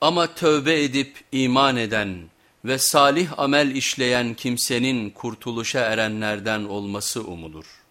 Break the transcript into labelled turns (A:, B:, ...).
A: Ama tövbe edip iman eden ve salih amel işleyen kimsenin kurtuluşa erenlerden olması umulur.